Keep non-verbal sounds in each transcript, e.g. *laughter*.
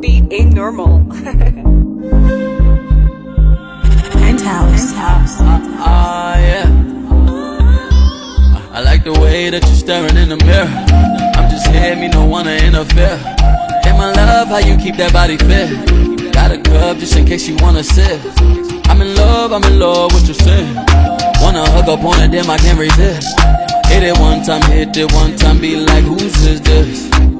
Beat ain't normal. *laughs* Penthouse. Penthouse. Ah, yeah. I like the way that you're staring in the mirror. I'm just here, me no wanna interfere. In my love, how you keep that body fit. Got a cup just in case you wanna sip. I'm in love, I'm in love with your sin. Wanna hug up on it, then I can't resist. Hit it one time, hit it one time, be like, whose is this?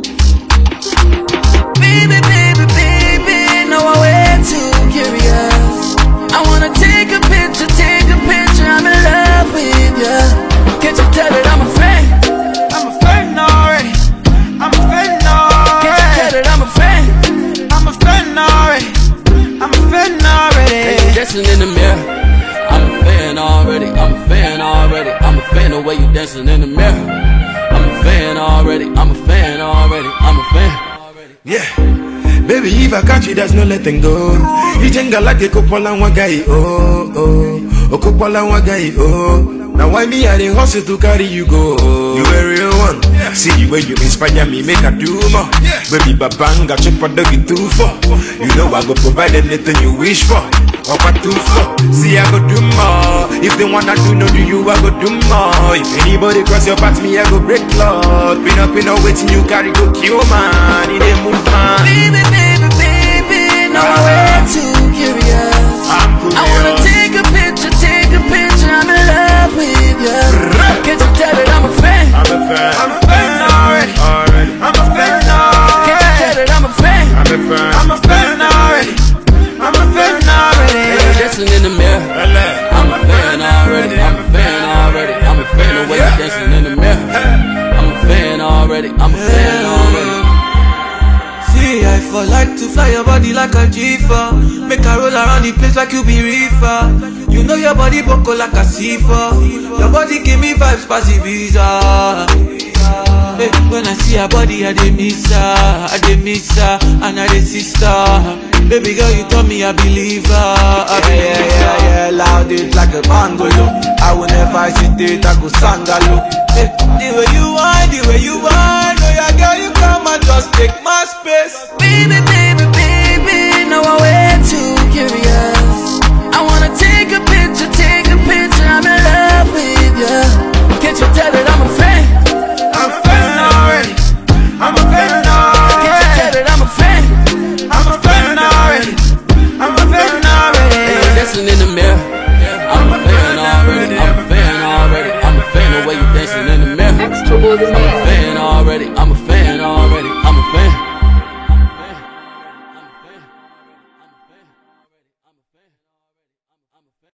Dancing in the mirror. I'm a fan already. I'm a fan already. I'm a fan. Yeah. Baby, if I catch you, there's no letting go. You think I like a couple and one guy, oh, oh. A couple and one guy, oh. Now why me I the hustle to carry you go? You a real one. See the way you inspire me, make I do more. Baby, babanga, chop a doggy two for. You know I go provide anything you wish for. Up a two for. See I go do more. If they wanna do no do you, I go do more. If anybody cross your path, me I go break law. Pin up, pin up, waiting you carry go kill man. In a move man. Baby, baby, baby, no, way already. I'm a fan already. See, I for like to fly your body like a jifa. Make her roll around the place like you be reefer. You know your body boko like a sifa. Your body give me vibes, pass visa. Hey, when I see her body, I dey miss her, I dey miss her, and I dey sister. Baby girl, you told me I believe her. I Yeah, yeah, yeah, yeah, loud it like a bungalow. I will never hesitate, I go sangalo. Hey, the way you whine, the way you whine, you dancing in the. I'm a fan already, I'm a fan.